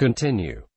Continue.